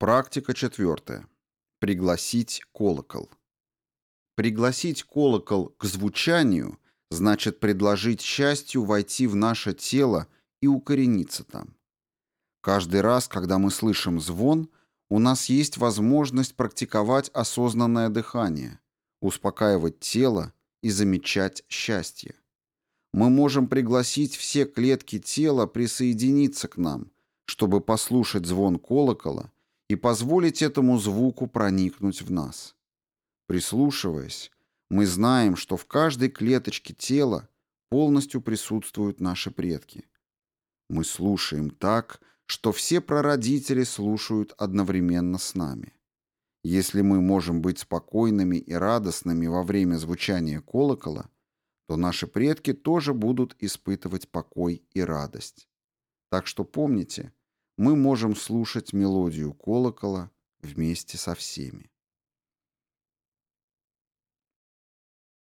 Практика четвертая. Пригласить колокол. Пригласить колокол к звучанию значит предложить счастью войти в наше тело и укорениться там. Каждый раз, когда мы слышим звон, у нас есть возможность практиковать осознанное дыхание, успокаивать тело и замечать счастье. Мы можем пригласить все клетки тела присоединиться к нам, чтобы послушать звон колокола и позволить этому звуку проникнуть в нас. Прислушиваясь, мы знаем, что в каждой клеточке тела полностью присутствуют наши предки. Мы слушаем так, что все прародители слушают одновременно с нами. Если мы можем быть спокойными и радостными во время звучания колокола, то наши предки тоже будут испытывать покой и радость. Так что помните, мы можем слушать мелодию колокола вместе со всеми.